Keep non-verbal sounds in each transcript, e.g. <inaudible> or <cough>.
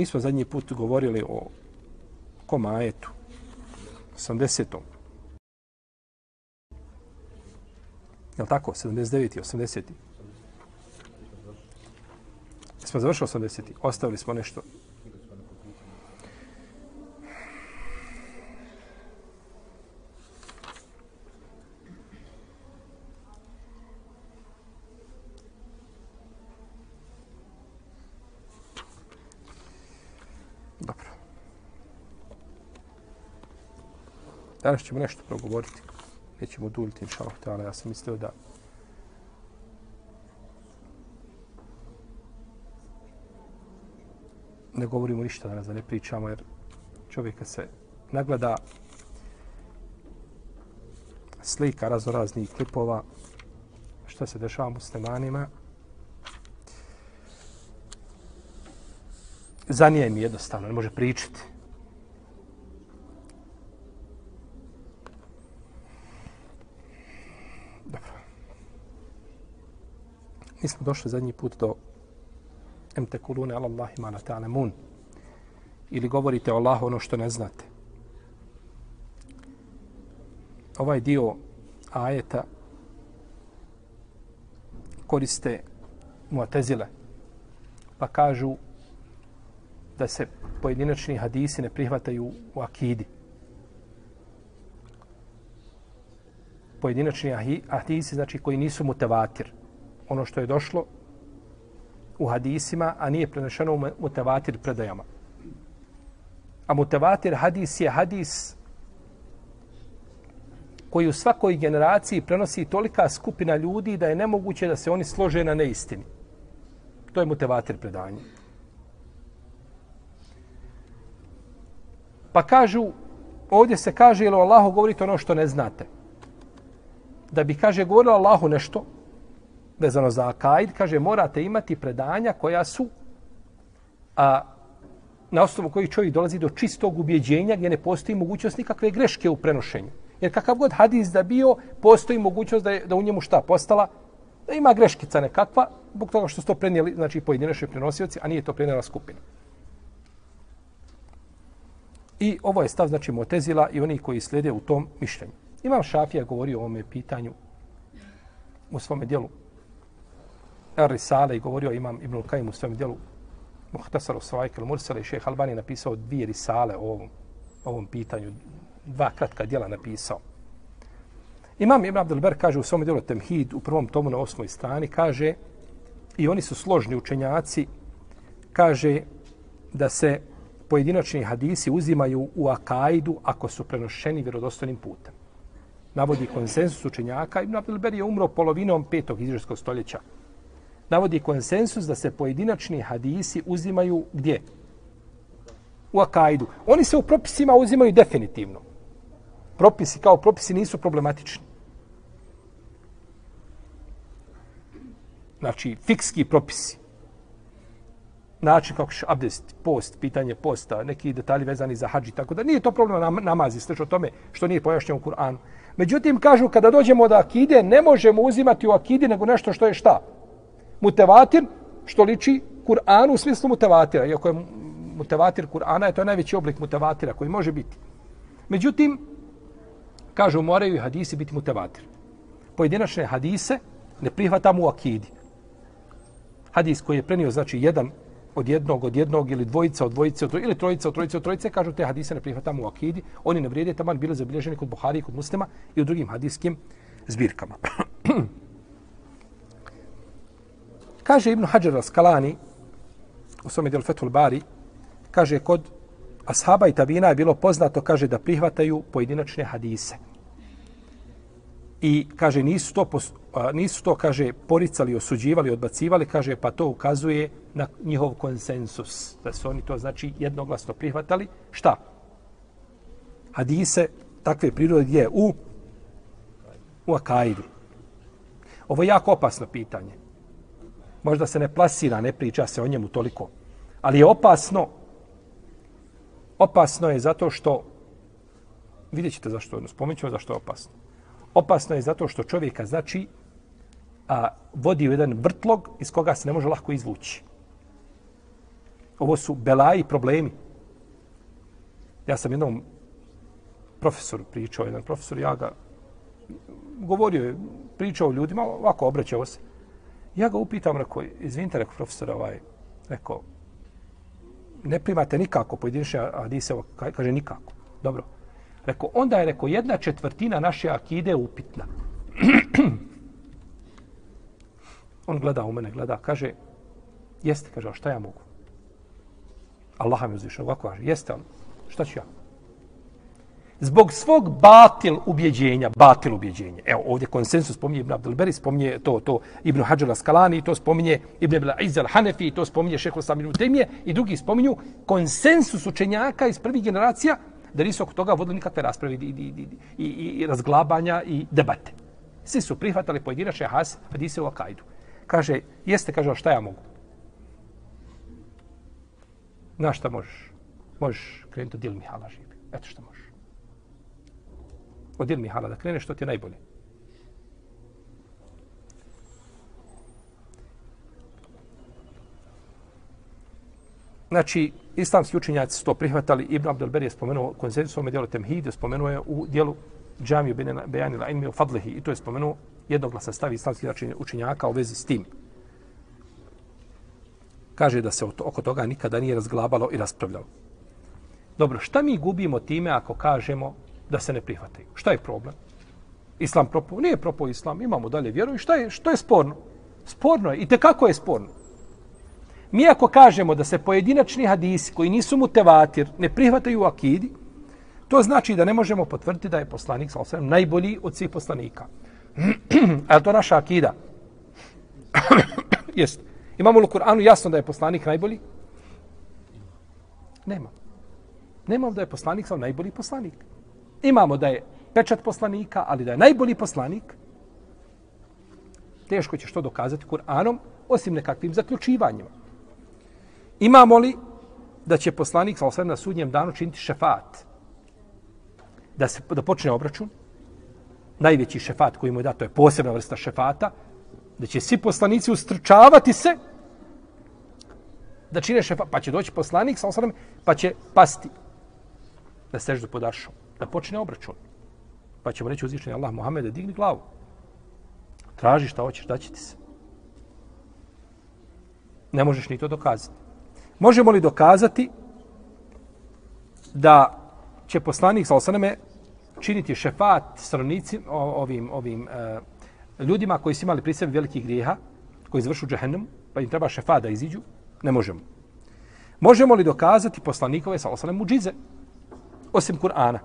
Mi smo zadnji put govorili o komajetu, 80. Je li tako? 79. i 80. Smo završili 80. Ostavili smo nešto. Danas ćemo nešto progovoriti. Nećemo duljiti, inša Allah. Ja sam mislio da ne govorimo ništa danas, da ne pričamo, jer čovjeka se nagleda slika raznoraznih klipova šta se dešava muslimanima. Za nije mi jednostavno, ne može pričati. Mi smo došli zadnji put do em tekulune ala Allahi ma la ta'lamun ili govorite o Allahu ono što ne znate. Ovaj dio ajeta koriste muatezile pa kažu da se pojedinačni hadisi ne prihvataju u akidi. Pojedinačni hadisi znači koji nisu mutevatir. Ono što je došlo u hadisima, a nije prenešeno u mutevatir predajama. A mutevatir hadis je hadis koji u svakoj generaciji prenosi tolika skupina ljudi da je nemoguće da se oni slože na neistini. To je mutevatir predanje. Pa kažu, ovdje se kaže, jel Allahu govorite ono što ne znate. Da bi, kaže, govorilo Allahu nešto, vezano za akaid, kaže, morate imati predanja koja su a, na osnovu koji čovjek dolazi do čistog ubjeđenja gdje ne postoji mogućnost nikakve greške u prenošenju. Jer kakav god hadis da bio, postoji mogućnost da, je, da u njemu šta postala, da ima greškica nekakva, zbog toga što su to prenijeli, znači pojedinačni prenosioci, a nije to prenijela skupina. I ovo je stav, znači, Motezila i oni koji slijede u tom mišljenju. Imam Šafija govorio o ovome pitanju u svome dijelu Risale i govorio imam Ibn Kajim u svojem dijelu Muhtasar u Svajke Mursale i šeheh Albani napisao dvije risale o ovom, ovom pitanju. Dva kratka dijela napisao. Imam Ibn Abdelber kaže u svom dijelu Temhid u prvom tomu na osmoj strani kaže i oni su složni učenjaci kaže da se pojedinačni hadisi uzimaju u akaidu ako su prenošeni vjerodostojnim putem. Navodi konsensus učenjaka. Ibn Abdelber je umro polovinom petog izraelskog stoljeća navodi konsensus da se pojedinačni hadisi uzimaju gdje? U akajdu. Oni se u propisima uzimaju definitivno. Propisi kao propisi nisu problematični. Znači, fikski propisi. Način kako će abdest, post, pitanje posta, neki detalji vezani za hađi, tako da nije to problem na namazi, slično o tome što nije pojašnjeno u Kur'anu. Međutim, kažu, kada dođemo do akide, ne možemo uzimati u akidi nego nešto što je šta? Mutevatir, što liči Kur'anu u smislu mutevatira. Iako je mutevatir Kur'ana, je to najveći oblik mutevatira koji može biti. Međutim, kažu, moraju i hadisi biti mutevatir. Pojedinačne hadise ne prihvatamo u akidi. Hadis koji je prenio, znači, jedan od jednog, od jednog, ili dvojica od dvojice, od, ili trojica od trojice, od trojice, kažu, te hadise ne prihvatamo u akidi. Oni ne vrijede, taman bili zabilježeni kod Buhari i kod muslima i u drugim hadiskim zbirkama. <clears throat> Kaže Ibn Hajar al-Skalani u svome djelu Fethul Bari, kaže kod ashaba i tabina je bilo poznato, kaže da prihvataju pojedinačne hadise. I kaže nisu to, nisu to kaže poricali, osuđivali, odbacivali, kaže pa to ukazuje na njihov konsensus. Da su oni to znači jednoglasno prihvatali. Šta? Hadise takve prirode gdje u u Akaidu. Ovo je jako opasno pitanje možda se ne plasira, ne priča se o njemu toliko. Ali je opasno, opasno je zato što, vidjet ćete zašto, spomenut zašto je opasno. Opasno je zato što čovjeka, znači, a, vodi u jedan vrtlog iz koga se ne može lako izvući. Ovo su belaji problemi. Ja sam jednom profesor pričao, jedan profesor, ja ga govorio je, pričao ljudima, ovako obraćao se. Ja ga upitam, rekao, izvinite, rekao profesor, ovaj, rekao, ne primate nikako pojedinačne hadise, kaže nikako. Dobro. Rekao, onda je rekao, jedna četvrtina naše akide upitna. <clears throat> On gleda u mene, gleda, kaže, jeste, kaže, šta ja mogu? Allah mi uzvišao, ovako kaže, jeste, ali šta ću ja? Zbog svog batil ubjeđenja, batil ubjeđenja. Evo, ovdje konsensus spominje Ibn Abdelberi, spominje to, to Ibn Hađala Skalani, to spominje Ibn Abdel Izal Hanefi, to spominje Šehol Saminu Temije i drugi spominju konsensus učenjaka iz prvih generacija, da nisu oko toga vodili nikakve rasprave i, i, i, i, i razglabanja i debate. Svi su prihvatali pojedinačne has, hadise u Akajdu. Kaže, jeste, kaže, šta ja mogu? Na šta možeš? Možeš krenuti od Dil Hala živi. Eto šta možeš. Od ilmi Mihala da kreneš, što ti je najbolje. Znači, islamski učenjaci su to prihvatali. Ibn Abdelber je spomenuo konsensusom u dijelu Temhid, spomenuo je u dijelu Džamiju Bejanila Inmi u Fadlihi i to je spomenuo jednoglasan stav islamskih učenjaka u vezi s tim. Kaže da se oko toga nikada nije razglabalo i raspravljalo. Dobro, šta mi gubimo time ako kažemo da se ne prihvataju? Šta je problem? Islam propao? Nije propao islam, imamo dalje vjeru i šta je, što je sporno? Sporno je. I te kako je sporno? Mi ako kažemo da se pojedinačni hadisi koji nisu mutevatir ne prihvataju u akidi, to znači da ne možemo potvrditi da je poslanik sa najbolji od svih poslanika. <clears throat> A je to naša akida? <clears throat> Jest. Imamo li u Kur'anu jasno da je poslanik najbolji? Nema. Nema da je poslanik sa najbolji poslanik. Imamo da je pečat poslanika, ali da je najbolji poslanik. Teško će što dokazati Kur'anom, osim nekakvim zaključivanjima. Imamo li da će poslanik sa osvijem na sudnjem danu činiti šefat? Da, se, da počne obračun? Najveći šefat koji mu je dato je posebna vrsta šefata, da će svi poslanici ustrčavati se da čine šefat, pa će doći poslanik sa osvijem, pa će pasti da seždu pod aršom, da počne obračun. Pa ćemo reći uzvišenje Allah Muhammed, digni glavu. Traži šta hoćeš, da će ti se. Ne možeš ni to dokazati. Možemo li dokazati da će poslanik sa osaname činiti šefat stranici ovim, ovim e, ljudima koji su imali pri sebi velikih grijeha, koji izvršu džehennem, pa im treba šefat da iziđu? Ne možemo. Možemo li dokazati poslanikove sa osaname muđize, osim Kur'ana?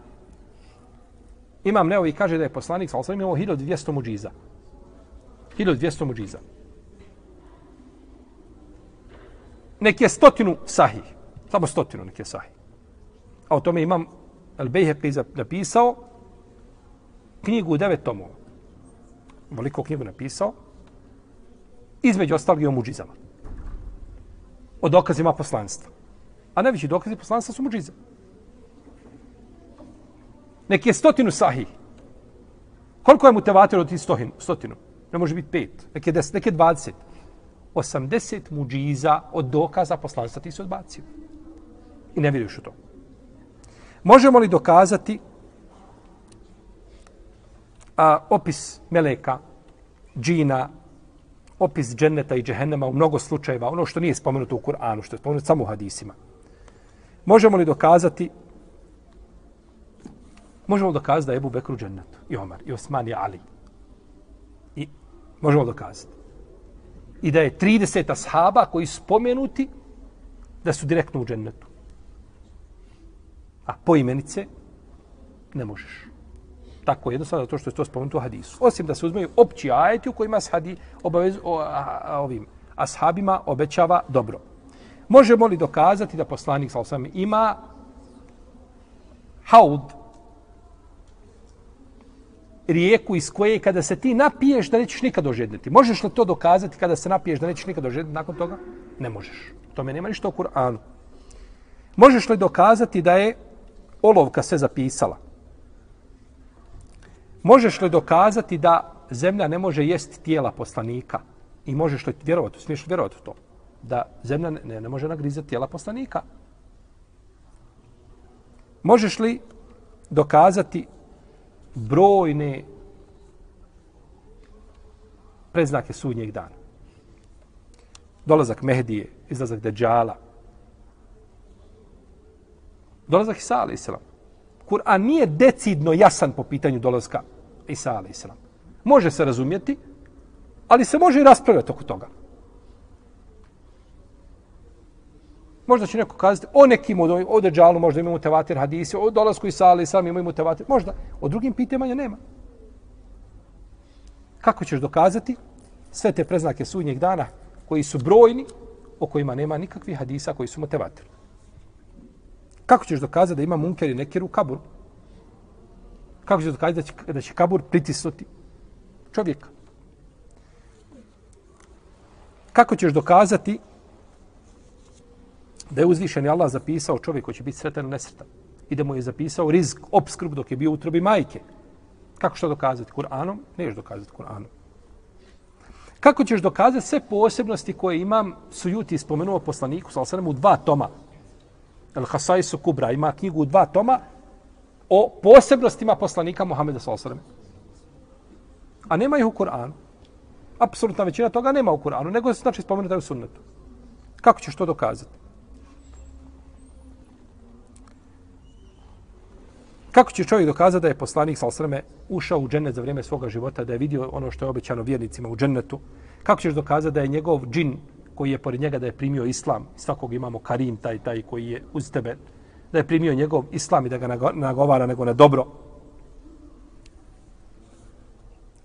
Imam Neovi kaže da je poslanik sa osaname imao 1200 muđiza. 1200 muđiza. nek je stotinu sahih. Samo stotinu nek je sahih. A o tome imam Al-Bejheqi napisao knjigu u devet tomova. Veliko knjigu napisao. Između ostalog i o muđizama. O dokazima poslanstva. A najveći dokazi poslanstva su muđize. Nek je stotinu sahih. Koliko je mu tevatir od tih stotinu? Ne može biti pet. Nek je deset, nek je dvadeset. 80 muđiza od dokaza poslanstva ti se odbacio. I ne vjeruješ u to. Možemo li dokazati a, opis meleka, džina, opis dženneta i džehennema u mnogo slučajeva, ono što nije spomenuto u Kur'anu, što je spomenuto samo u hadisima. Možemo li dokazati Možemo dokazati da je Ebu Bekru u džennetu, i Omar, i Osman, i Ali. I možemo dokazati i da je 30 ashaba koji spomenuti da su direktno u džennetu. A po imenice ne možeš. Tako jednostavno zato što je to spomenuto u hadisu. Osim da se uzmeju opći ajeti u kojima shadi obavez, o, a, a, ovim ashabima obećava dobro. Možemo li dokazati da poslanik sa osam ima haud, rijeku iz koje kada se ti napiješ da nećeš nikad ožedniti. Možeš li to dokazati kada se napiješ da nećeš nikad ožedniti nakon toga? Ne možeš. To me nema ništa u Kur'anu. Možeš li dokazati da je olovka sve zapisala? Možeš li dokazati da zemlja ne može jesti tijela poslanika? I možeš li vjerovati, smiješ li vjerovati u to? da zemlja ne, ne može nagrizati tijela poslanika. Možeš li dokazati brojne preznake sudnjeg dana? Dolazak Mehdije, izlazak Deđala, dolazak Isa alaih. Kur'an nije decidno jasan po pitanju dolazka Isa alaih. Može se razumjeti, ali se može i raspravljati oko toga. Možda će neko kazati, o nekim od ovih, o Deđalu možda imamo tevatir hadisi, o dolazku Isa i salam imamo tevatir, možda. O drugim pitanjima nema. Kako ćeš dokazati sve te preznake sudnjeg dana koji su brojni, o kojima nema nikakvih hadisa koji su motivatori? Kako ćeš dokazati da ima munker i nekir u kaburu? Kako ćeš dokazati da će, da će kabur pritisnuti čovjeka? Kako ćeš dokazati da je uzvišen Allah zapisao čovjek koji će biti sretan ili nesretan? I da mu je zapisao rizk, obskrb dok je bio u utrobi majke. Kako što dokazati? Kur'anom? Neš dokazati Kur'anom. Kako ćeš dokazati sve posebnosti koje imam sujuti spomenuo poslaniku, sa u dva toma, El Hasaisu Kubra ima knjigu u dva toma o posebnostima poslanika Muhammeda s.a.v. A nema ih u Kur'anu. Apsolutna većina toga nema u Kur'anu, nego se znači spomenuta u sunnetu. Kako ćeš to dokazati? Kako će čovjek dokazati da je poslanik s.a.v. ušao u džennet za vrijeme svoga života, da je vidio ono što je obećano vjernicima u džennetu? Kako ćeš dokazati da je njegov džin koji je pored njega da je primio islam, svakog imamo Karim, taj, taj koji je uz tebe, da je primio njegov islam i da ga nagovara nego na dobro.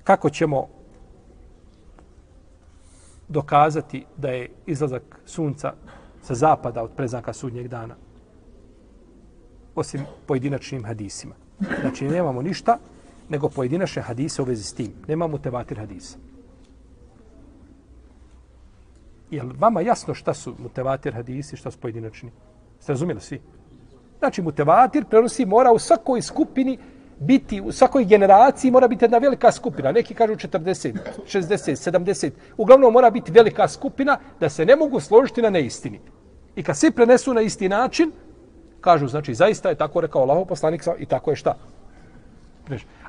Kako ćemo dokazati da je izlazak sunca sa zapada od preznaka sudnjeg dana? Osim pojedinačnim hadisima. Znači, nemamo ništa nego pojedinačne hadise u vezi s tim. Nemamo tevatir hadisa. Je li vama jasno šta su mutevatir hadisi, šta su pojedinačni? Ste razumijeli svi? Znači, mutevatir prenosi mora u svakoj skupini biti, u svakoj generaciji mora biti jedna velika skupina. Neki kažu 40, 60, 70. Uglavnom mora biti velika skupina da se ne mogu složiti na neistini. I kad svi prenesu na isti način, kažu, znači, zaista je tako rekao Allahov poslanik i tako je šta?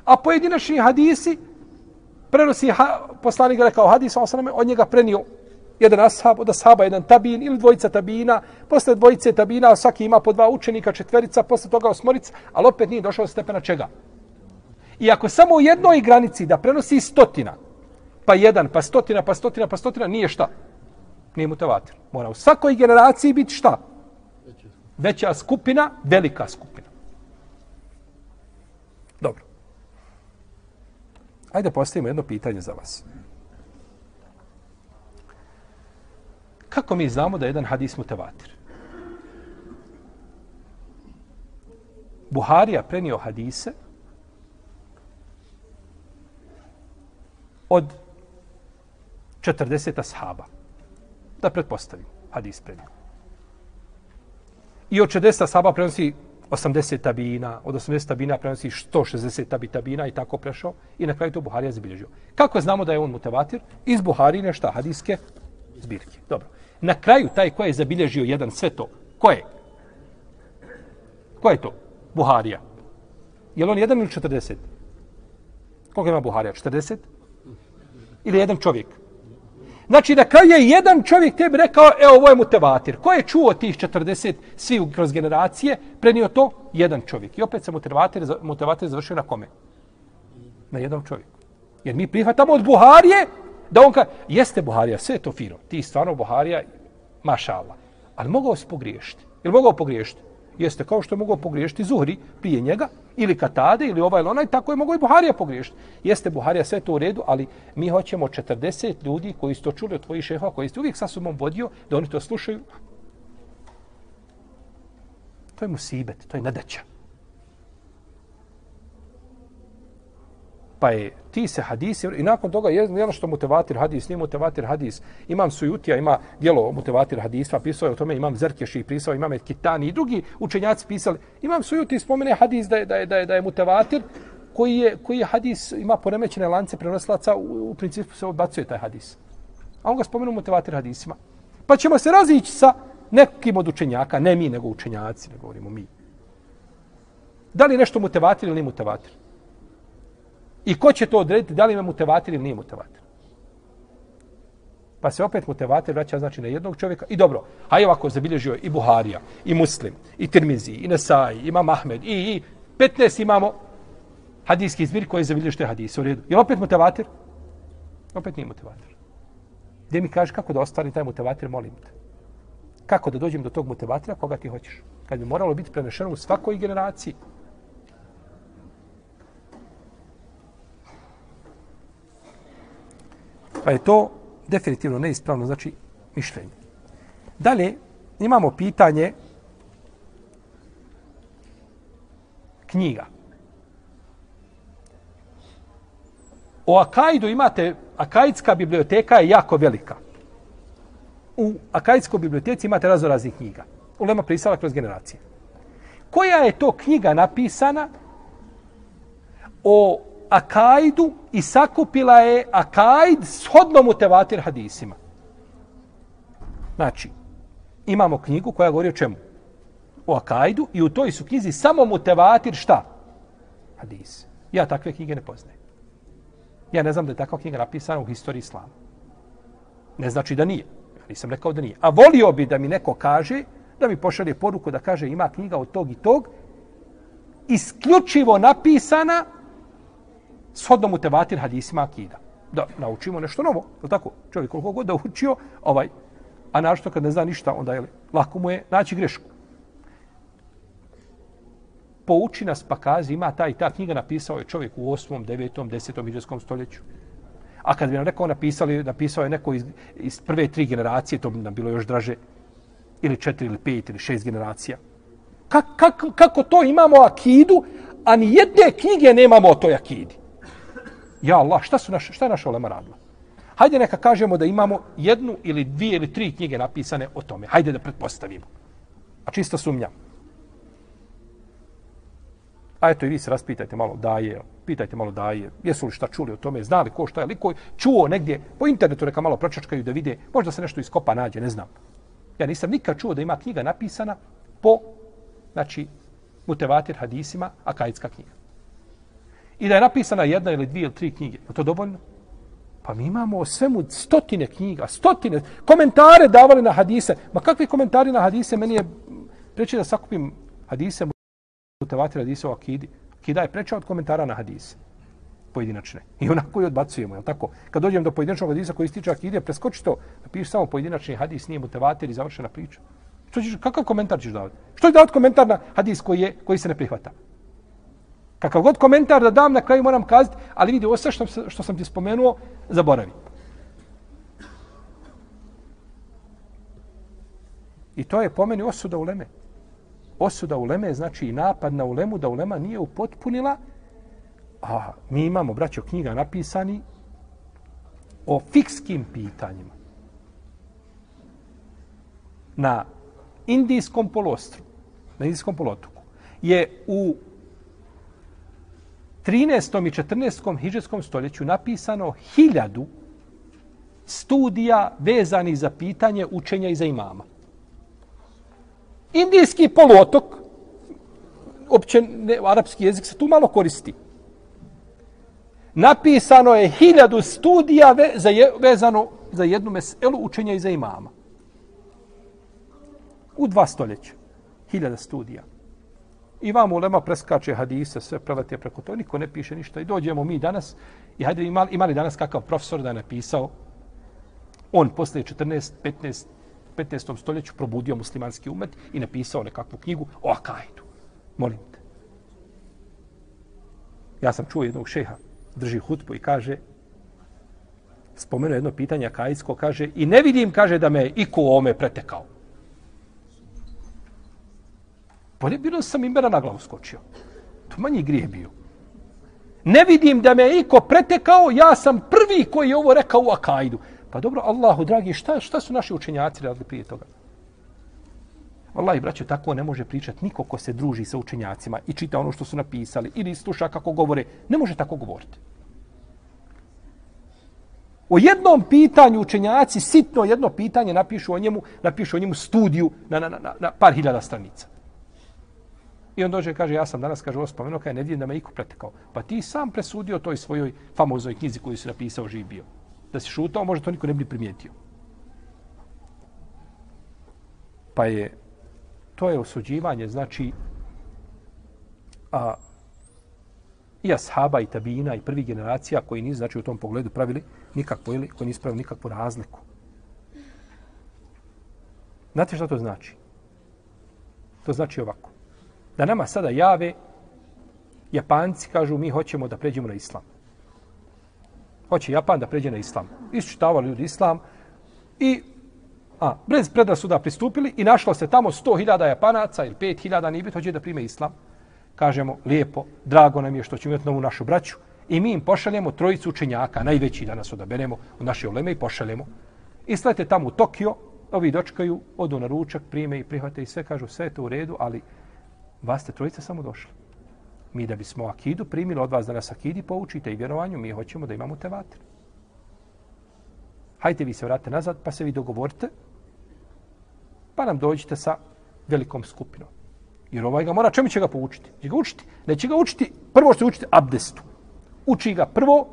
A pojedinačni hadisi prenosi ha, poslanik rekao hadis, on njega prenio jedan ashab, od ashaba jedan tabin ili dvojica tabina, posle dvojice tabina svaki ima po dva učenika, četverica, posle toga osmorica, ali opet nije došao stepena čega. I ako samo u jednoj granici da prenosi stotina, pa jedan, pa stotina, pa stotina, pa stotina, nije šta. Nije mu. Mora u svakoj generaciji biti šta? Veća skupina, velika skupina. Dobro. Ajde postavimo jedno pitanje za vas. Kako mi znamo da je jedan hadis mutevatir? Buharija prenio hadise od 40 ashaba. Da pretpostavim, hadis prenio. I od 40 ashaba prenosi 80 tabina, od 80 tabina prenosi 160 tabi tabina i tako prešao i na kraju to Buharija zabilježio. Kako znamo da je on mutevatir? Iz Buharine šta? Hadiske zbirke. Dobro. Na kraju taj ko je zabilježio jedan sve to, ko je? Ko je to? Buharija. Je li on jedan ili 40? Koliko ima Buharija? 40? Ili jedan čovjek? Znači, na kraju je jedan čovjek tebi rekao, evo, ovo je mutevatir. Ko je čuo tih 40 svi kroz generacije, prenio to? Jedan čovjek. I opet se mutevatir, mutevatir završio na kome? Na jednom čovjeku. Jer mi prihvatamo od Buharije da on kaže, jeste Buharija, sve je to fino, ti stvarno Buharija, maša Allah. Ali mogao si pogriješiti. Je mogao pogriješiti? Jeste kao što je mogao pogriješiti Zuhri prije njega, ili Katade, ili ovaj ili onaj, tako je mogao i Buharija pogriješiti. Jeste Buharija, sve to u redu, ali mi hoćemo 40 ljudi koji su to čuli od tvojih šehova, koji ste uvijek sa sobom vodio, da oni to slušaju. To je musibet, to je nadaća. Pa je ti se hadisi i nakon toga je jedno što mutevatir hadis, nije mutevatir hadis. Imam Sujutija, ima dijelo mutevatir hadisva, pisao je o tome, imam Zerkeši, pisao, imam Kitani i drugi učenjaci pisali. Imam Sujuti spomene hadis da je, da je, da je, da je mutevatir koji je, koji je hadis, ima poremećene lance prenoslaca, u, u principu se odbacuje taj hadis. A on ga spomenu mutevatir hadisima. Pa ćemo se razići sa nekim od učenjaka, ne mi, nego učenjaci, ne govorimo mi. Da li nešto mutevatir ili nije mutevatir? I ko će to odrediti, da li ima mutevatir ili nije mutevatir? Pa se opet mutevatir vraća znači na jednog čovjeka. I dobro, a je ovako zabilježio i Buharija, i Muslim, i Tirmizi, i Nesai, i Imam Ahmed, i, i 15 imamo hadijski izbir koji zabilježi te hadise u redu. Je opet mutevatir? Opet nije mutevatir. Gdje mi kaže kako da ostvari taj mutevatir, molim te. Kako da dođem do tog mutevatira koga ti hoćeš? Kad bi moralo biti prenešeno u svakoj generaciji. Pa je to definitivno neispravno, znači mišljenje. Dalje, imamo pitanje knjiga. O Akaidu imate, Akaidska biblioteka je jako velika. U Akaidskoj biblioteci imate razoraznih knjiga. Ulema prisala kroz generacije. Koja je to knjiga napisana o akajdu i sakupila je akajd shodno mu tevatir hadisima. Znači, imamo knjigu koja govori o čemu? O akajdu i u toj su knjizi samo mu tevatir šta? Hadis. Ja takve knjige ne poznajem. Ja ne znam da je takva knjiga napisana u historiji islama. Ne znači da nije. Ja nisam rekao da nije. A volio bi da mi neko kaže, da mi pošalje poruku da kaže ima knjiga od tog i tog, isključivo napisana shodno mu tevatir hadisima akida. Da naučimo nešto novo, je tako? Čovjek koliko god da učio, ovaj, a našto kad ne zna ništa, onda je lako mu je naći grešku. Pouči nas pa kazi, ima ta i ta knjiga napisao je čovjek u 8., 9., 10. iđeskom stoljeću. A kad bi nam rekao napisali, napisao je neko iz, iz prve tri generacije, to bi nam bilo još draže, ili četiri, ili pet, ili šest generacija. Kak, kak, kako to imamo akidu, a ni jedne knjige nemamo o toj akidi? Ja Allah, šta su naš, šta je naša olema radila? Hajde neka kažemo da imamo jednu ili dvije ili tri knjige napisane o tome. Hajde da pretpostavimo. A čista sumnja. A eto i vi se raspitajte malo daje, pitajte malo daje, jesu li šta čuli o tome, znali ko šta je, liko čuo negdje, po internetu neka malo pročačkaju da vide, možda se nešto iskopa nađe, ne znam. Ja nisam nikad čuo da ima knjiga napisana po, znači, mutevatir hadisima, akajitska knjiga i da je napisana jedna ili dvije ili tri knjige. Je to dovoljno? Pa mi imamo o svemu stotine knjiga, stotine, komentare davali na hadise. Ma kakvi komentari na hadise? Meni je preći da sakupim hadise, mutavati hadise o akidi. Akida je preča od komentara na hadise pojedinačne. I onako i odbacujemo, je tako? Kad dođem do pojedinačnog hadisa koji ističe akide, preskoči to, napiši samo pojedinačni hadis, nije mutavatir i završena priča. Što ćeš, kakav komentar ćeš davati? Što je davati komentar na hadis koji, je, koji se ne prihvata? Kakav god komentar da dam, na kraju moram kazati, ali vidi, ovo sve što, što sam ti spomenuo, zaboravi. I to je po meni osuda u Leme. Osuda u Leme znači i napad na Ulemu da Ulema nije upotpunila, a mi imamo, braćo, knjiga napisani o fikskim pitanjima. Na Indijskom polostru, na Indijskom polotoku, je u 13. i 14. hiđarskom stoljeću napisano hiljadu studija vezanih za pitanje učenja i za imama. Indijski poluotok, opće ne, arapski jezik se tu malo koristi. Napisano je hiljadu studija ve, za je, vezano za jednu meselu učenja i za imama. U dva stoljeća. Hiljada studija. I vam ulema preskače hadise, sve prelete preko to, niko ne piše ništa. I dođemo mi danas, i hajde imali, imali danas kakav profesor da je napisao, on posle 14, 15, 15. stoljeću probudio muslimanski umet i napisao nekakvu knjigu o Akajdu. Molim te. Ja sam čuo jednog šeha, drži hutbu i kaže, spomenuo jedno pitanje Akaidsko, kaže, i ne vidim, kaže, da me iko ome pretekao. Bolje bilo da sam imbera na glavu skočio. To manji grijeh bio. Ne vidim da me iko pretekao, ja sam prvi koji je ovo rekao u Akajdu. Pa dobro, Allahu dragi, šta, šta su naši učenjaci radili prije toga? Wallahi, braćo, tako ne može pričati niko ko se druži sa učenjacima i čita ono što su napisali ili sluša kako govore. Ne može tako govoriti. O jednom pitanju učenjaci, sitno jedno pitanje, napišu o njemu, napišu o njemu studiju na, na, na, na par hiljada stranica. I on dođe i kaže, ja sam danas, kaže, ovo spomenuo, kaj ne vidim da me iko pretekao. Pa ti sam presudio toj svojoj famoznoj knjizi koju si napisao živ bio. Da si šutao, možda to niko ne bi primijetio. Pa je, to je osuđivanje, znači, a, i ashaba i tabina i prvi generacija koji nisu, znači, u tom pogledu pravili nikakvu, ili koji nisu pravili nikakvu razliku. Znate što to znači? To znači ovako da nama sada jave Japanci kažu mi hoćemo da pređemo na islam. Hoće Japan da pređe na islam. Isčitavali ljudi islam i a, bez predrasuda pristupili i našlo se tamo 100.000 Japanaca ili 5.000 nije bit hoće da prime islam. Kažemo, lijepo, drago nam je što ćemo imati novu našu braću i mi im pošaljemo trojicu učenjaka, najveći danas odaberemo od naše oleme i pošaljemo. I slete tamo u Tokio, ovi dočkaju, odu na ručak, prime i prihvate i sve kažu sve je to u redu, ali vas ste trojica samo došli. Mi da bismo akidu primili od vas da nas akidi poučite i vjerovanju, mi hoćemo da imamo te vatre. Hajde vi se vratite nazad, pa se vi dogovorite, pa nam dođite sa velikom skupinom. Jer ovaj ga mora, čemu će ga poučiti? Će ga učiti? Neće ga učiti, prvo što učiti abdestu. Uči ga prvo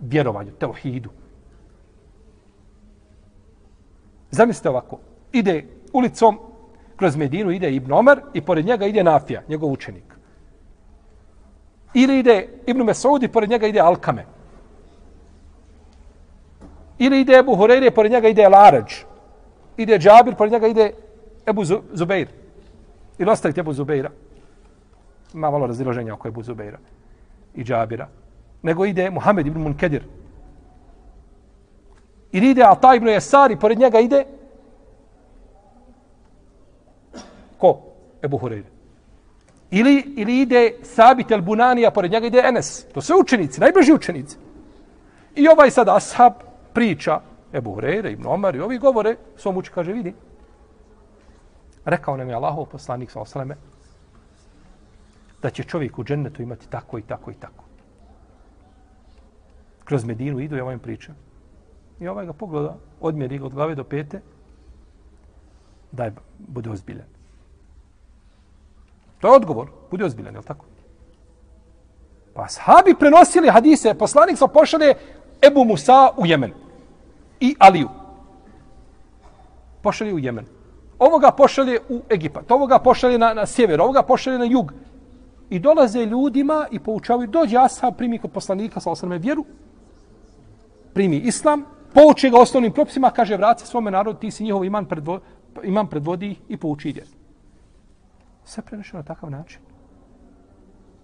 vjerovanju, teohidu. Zamislite ovako, ide ulicom kroz Medinu ide Ibn Omar i pored njega ide Nafija, njegov učenik. Ili ide Ibn Mesud i pored njega ide Alkame. Ili ide Ebu Hureyre pored njega ide Larađ. Ide Džabir, pored njega ide Ebu Zubeir. Ili ostavite Ebu Zubeira. Ima malo raziloženja oko Ebu Zubeira i Džabira. Nego ide Muhammed ibn Munkedir. Ili ide Ata ibn Jesari, pored njega ide Ko? Ebu Hureyre. Ili, ili ide Sabit el Bunanija, pored njega ide Enes. To sve učenici, najbliži učenici. I ovaj sad ashab priča, Ebu Hureyre, Ibn Omar i ovi govore, svom uči kaže, vidi. Rekao nam je Allahov poslanik sa osaleme, da će čovjek u džennetu imati tako i tako i tako. Kroz Medinu idu i ovaj priča. I ovaj ga pogleda, odmjeri ga od glave do pete, daj, bude ozbiljen. To je odgovor. Budi ozbiljan, je li tako? Pa sahabi prenosili hadise, poslanik sa pošalje Ebu Musa u Jemen. I Aliju. Pošalje u Jemen. Ovoga pošalje u Egipat. Ovoga pošalje na, na sjever. Ovoga pošalje na jug. I dolaze ljudima i poučavaju. Dođe Ashab, primi kod poslanika sa osrme vjeru. Primi islam. Pouče ga osnovnim propisima. Kaže, vrati svome narodu, ti si njihov iman, predvo, imam predvodi i pouči vjeru. Sve prenošeno na takav način.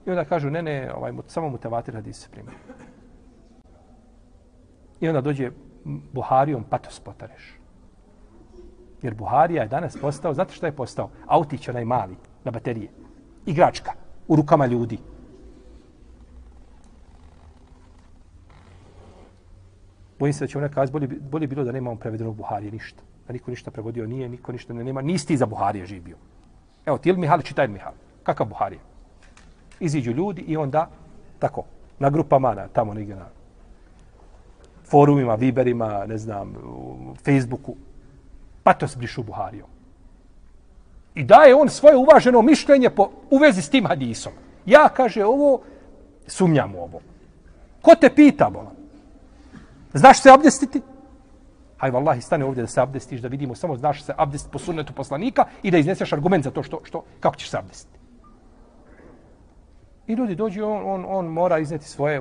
I onda kažu, ne, ne, ovaj, samo mu tevatir hadis se prima. I onda dođe Buharijom patos potareš. Jer Buharija je danas postao, znate šta je postao? Autić onaj mali, na baterije. Igračka, u rukama ljudi. Bojim se da će ona kazi, bolje, bolje bilo da nemamo prevedenog Buharije ništa. Da niko ništa prevodio nije, niko ništa ne nema. Nisti za Buharije živio. Evo, ti ili Mihali, čitaj Mihali. Kakav Buhari? Iziđu ljudi i onda, tako, na grupama, na, tamo negdje na forumima, Viberima, ne znam, Facebooku, pa to zbrišu Buharijom. I daje on svoje uvaženo mišljenje po, u vezi s tim hadisom. Ja, kaže, ovo, sumnjam u ovo. Ko te pita, bolam? Znaš se abdestiti? Hajde, vallahi, stane ovdje da se abdestiš, da vidimo samo znaš se abdest po sunnetu poslanika i da izneseš argument za to što, što, kako ćeš se abdestiti. I ljudi dođu, on, on, on mora izneti svoje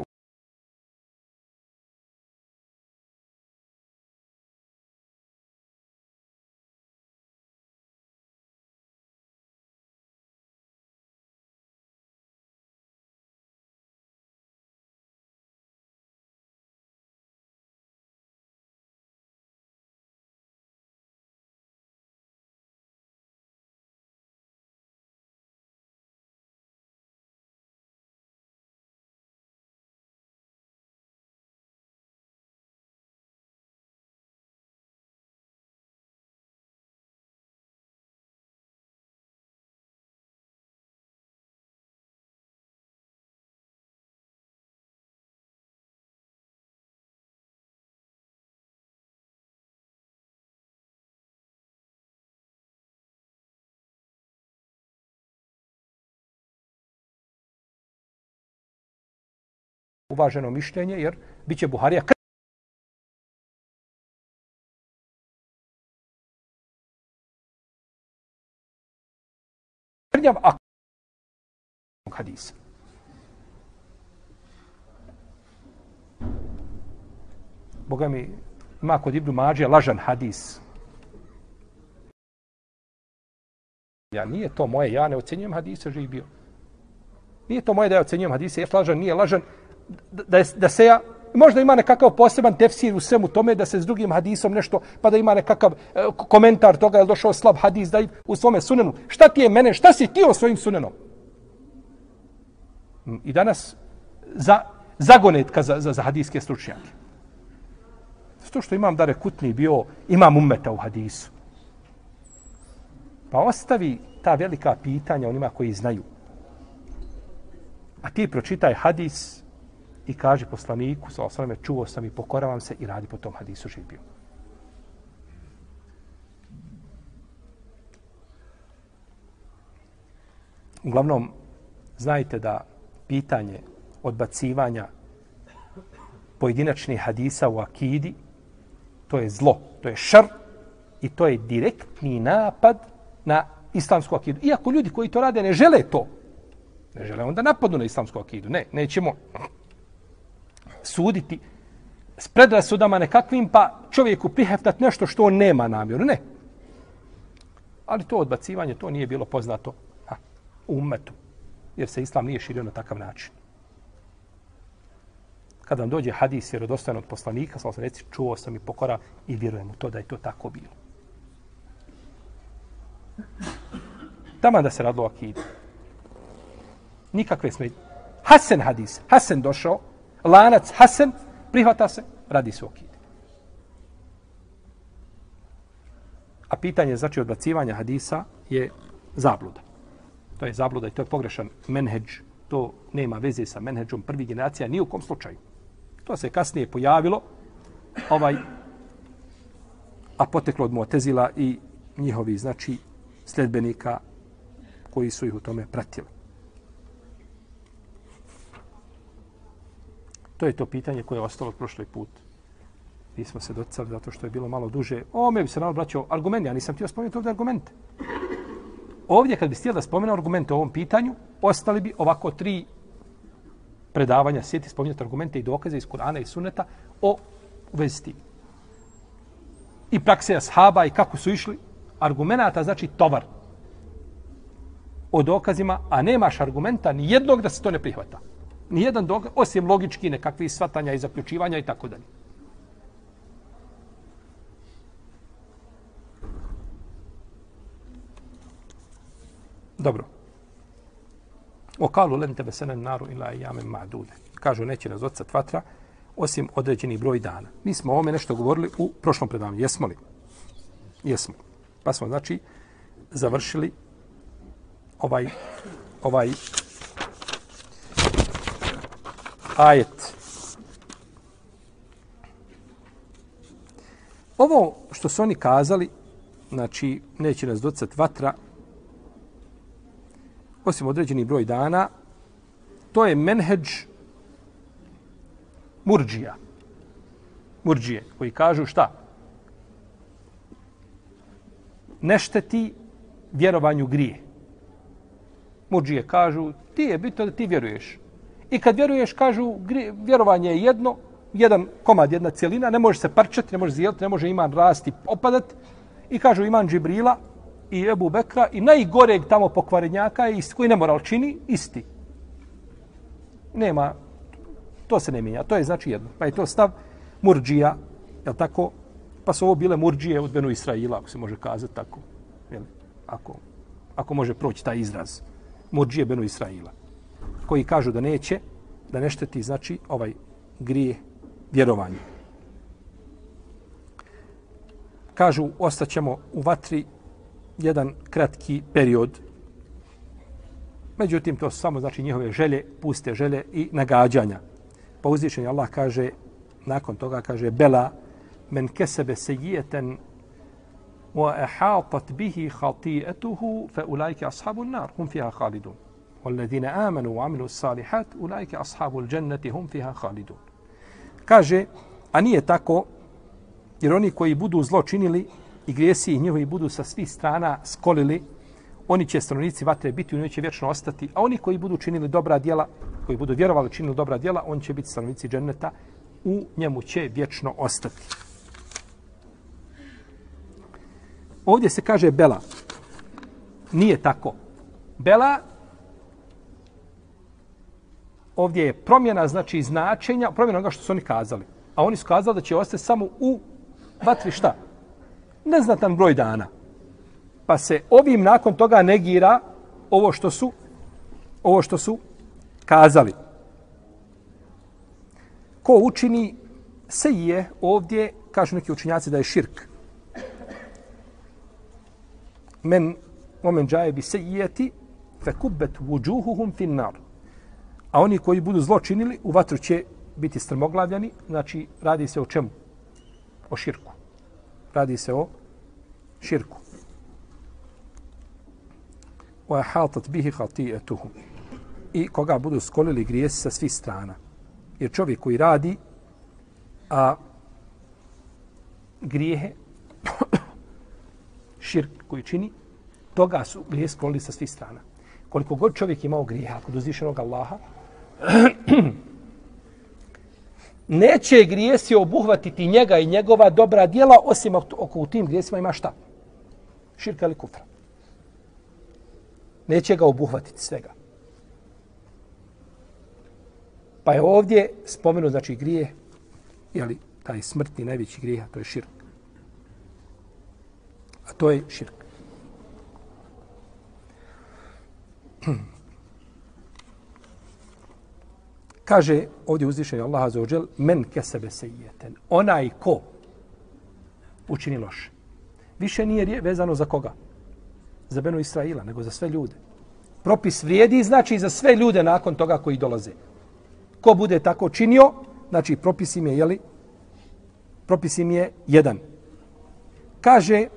uvaženo mišljenje, jer bit će Buharija krnjav a hadisa. Boga mi ima kod Ibnu Mađe lažan hadis. Ja, nije to moje, ja ne ocjenjujem hadise, živ bio. Nije to moje da ja ocenjujem hadise, je lažan, nije lažan, da, je, da se ja, možda ima nekakav poseban tefsir u svemu tome, da se s drugim hadisom nešto, pa da ima nekakav e, komentar toga, je došao slab hadis, da u svome sunenu. Šta ti je mene, šta si ti o svojim sunenom? Mm, I danas za, zagonetka za, za, za hadijske stručnjake. Zato što imam da kutni bio, imam umeta u hadisu. Pa ostavi ta velika pitanja onima koji znaju. A ti pročitaj hadis i kaže poslaniku, sa osvrame, čuo sam i pokoravam se i radi po tom hadisu živio. Uglavnom, znajte da pitanje odbacivanja pojedinačnih hadisa u akidi, to je zlo, to je šr i to je direktni napad na islamsku akidu. Iako ljudi koji to rade ne žele to, ne žele onda napadnu na islamsku akidu. Ne, nećemo suditi s predrasudama nekakvim, pa čovjeku priheftat nešto što on nema namjeru. Ne. Ali to odbacivanje, to nije bilo poznato ha, u umetu, jer se islam nije širio na takav način. Kada vam dođe hadis jer od poslanika, sam se reci, čuo sam i pokora i vjerujem u to da je to tako bilo. Tamo da se radilo akidu. Nikakve smetnje. Hasan hadis. Hasan došao. Lanac Hasan prihvata se. Radi se okid. A pitanje znači odbacivanja hadisa je zabluda. To je zabluda i to je pogrešan menheđ. To nema veze sa menheđom prvi generacija ni u kom slučaju. To se kasnije pojavilo ovaj a poteklo od Mu'tezila i njihovi znači sledbenika koji su ih u tome pratili. To je to pitanje koje je ostalo od put. Mi smo se docali zato što je bilo malo duže. O, me bi se naravno braćao argument. Ja nisam htio spomenuti ovdje argumente. Ovdje kad bi stijel da spomenu argumente o ovom pitanju, ostali bi ovako tri predavanja, sjeti spominjati argumente i dokaze iz Kur'ana i Sunneta o vezi I prakse ashaba i kako su išli. Argumenata znači tovar o dokazima, a nemaš argumenta ni jednog da se to ne prihvata. Ni jedan dokaz, osim logički nekakvi svatanja i zaključivanja i tako dalje. Dobro. O kalu len tebe senen naru ila jame ma'dude. Kažu, neće nas odsat vatra, osim određeni broj dana. Mi smo o ovome nešto govorili u prošlom predavanju. Jesmo li? Jesmo. Pa smo, znači, završili ovaj ovaj ajet. Ovo što su oni kazali, znači neće nas docati vatra, osim određeni broj dana, to je menheđ murđija. Murđije, koji kažu šta? Ne šteti vjerovanju grije. Murđije kažu, ti je bitno da ti vjeruješ. I kad vjeruješ, kažu, vjerovanje je jedno, jedan komad, jedna cijelina, ne može se parčati, ne može zijeliti, ne može iman rasti, opadati. I kažu iman Džibrila i Ebu Bekra i najgoreg tamo pokvarenjaka je isti, koji ne moral čini, isti. Nema, to se ne mijenja, to je znači jedno. Pa je to stav Murđija, je tako? Pa su ovo bile Murđije od Benu Israila, ako se može kazati tako. Jel? Ako, ako može proći taj izraz. Murđije Benu Israila, koji kažu da neće, da ne šteti, znači, ovaj grije vjerovanje. Kažu, ostaćemo u vatri jedan kratki period. Međutim, to su samo znači njihove želje, puste želje i nagađanja. Pa uzvišen Allah kaže, nakon toga kaže, Bela, men kesebe se jijeten wa ehatat bihi haltijetuhu fe ulajke ashabun nar, hum fiha halidun. والذين آمنوا وعملوا الصالحات أولئك أصحاب الجنة هم فيها خالدون kaže a nije tako jer oni koji budu zlo činili i grijesi i njihovi budu sa svih strana skolili oni će stanovnici vatre biti, oni će vječno ostati, a oni koji budu činili dobra djela, koji budu vjerovali činili dobra djela, oni će biti stanovnici dženneta, u njemu će vječno ostati. Ovdje se kaže Bela. Nije tako. Bela ovdje je promjena znači značenja, promjena onoga što su oni kazali. A oni su kazali da će ostati samo u vatri šta? Neznatan broj dana. Pa se ovim nakon toga negira ovo što su ovo što su kazali. Ko učini se je ovdje, kažu neki učinjaci da je širk. Men omen džaje bi se jeti fe kubet vuđuhuhum fin nar. A oni koji budu zločinili, u vatru će biti strmoglavljani. Znači, radi se o čemu? O širku. Radi se o širku. Wa hatat bihi khati'atuhum. I koga budu skolili grijesi sa svih strana. Jer čovjek koji radi a grijehe <coughs> širk koji čini, toga su grije skolili sa svih strana. Koliko god čovjek imao grijeha kod uzvišenog Allaha, <clears throat> neće grijesi obuhvatiti njega i njegova dobra dijela, osim oko u tim grijesima ima šta? Širka ili kufra. Neće ga obuhvatiti svega. Pa je ovdje spomenu, znači, grije, jeli, taj smrtni najveći grijeh, to je širk. A to je širk. <clears throat> Kaže ovdje uzvišenje Allaha za ođel, men kesebe sejeten. Onaj ko učini loše. Više nije vezano za koga? Za Benu Israila, nego za sve ljude. Propis vrijedi znači za sve ljude nakon toga koji dolaze. Ko bude tako činio, znači propis im je, jeli, propis im je jedan. Kaže,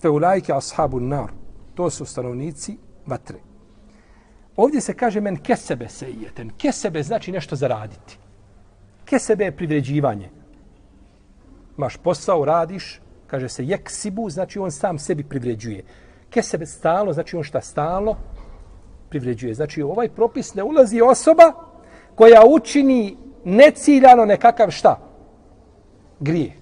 feulajke ashabu nar, to su stanovnici vatre. Ovdje se kaže men kesebe sejeten. Kesebe znači nešto zaraditi. Kesebe je privređivanje. Maš posao, radiš, kaže se jeksibu, znači on sam sebi privređuje. Kesebe stalo, znači on šta stalo privređuje. Znači ovaj propis ne ulazi osoba koja učini neciljano nekakav šta? Grije.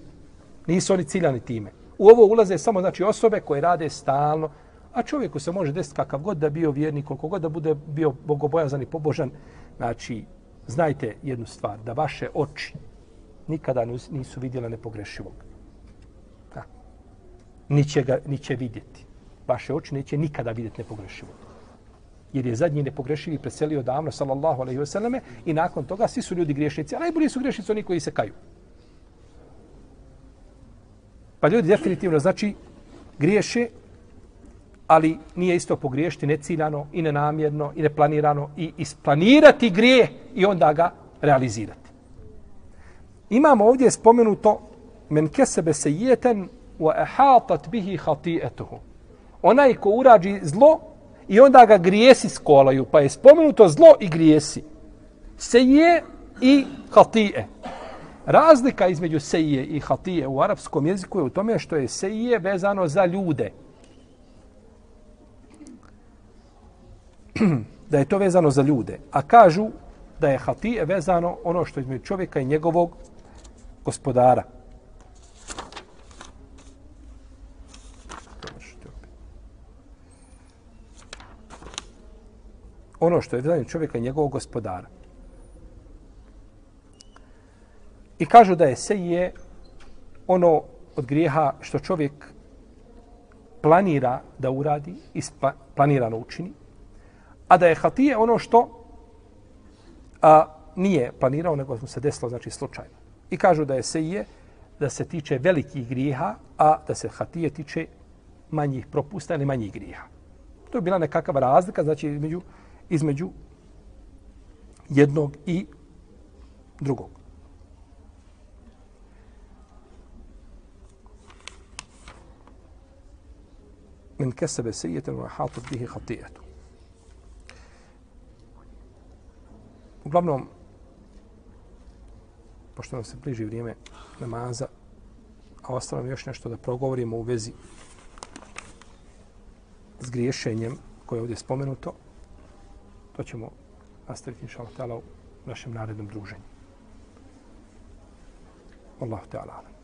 Nisu oni ciljani time. U ovo ulaze samo znači osobe koje rade stalno, a čovjeku se može desiti kakav god da bio vjernik, koliko god da bude bio bogobojazan i pobožan. Znači, znajte jednu stvar, da vaše oči nikada nisu vidjela nepogrešivog. Da. Niće ga, niće vidjeti. Vaše oči neće nikada vidjeti nepogrešivog. Jer je zadnji nepogrešivi preselio davno, sallallahu alaihi wasallam, i nakon toga svi su ljudi griješnici, a najbolji su griješnici oni koji se kaju. Pa ljudi definitivno znači griješe, ali nije isto pogriješiti neciljano i nenamjerno i neplanirano i isplanirati grije i onda ga realizirati. Imamo ovdje spomenuto men kesebe se jeten wa ehatat bihi hati'etuhu. Onaj ko urađi zlo i onda ga grijesi skolaju. Pa je spomenuto zlo i grijesi. Seje i hatije. Razlika između seje i hatije u arapskom jeziku je u tome što je seje vezano za ljude. <clears throat> da je to vezano za ljude. A kažu da je hatije vezano ono što je između čovjeka i njegovog gospodara. Ono što je vezano čovjeka i njegovog gospodara. I kažu da je se je ono od grijeha što čovjek planira da uradi i planirano učini, a da je hatije ono što a, nije planirao, nego mu se desilo, znači, slučajno. I kažu da je se je da se tiče velikih grijeha, a da se hatije tiče manjih propusta ili manjih grijeha. To je bila nekakva razlika, znači, između, između jednog i drugog. men kesebe sejeten wa hatat bihi hatijetu. Uglavnom, pošto nam se bliži vrijeme namaza, a ostalo još nešto da progovorimo u vezi s griješenjem koje je ovdje spomenuto, to ćemo nastaviti inša Allah u našem narednom druženju. Allahu Teala.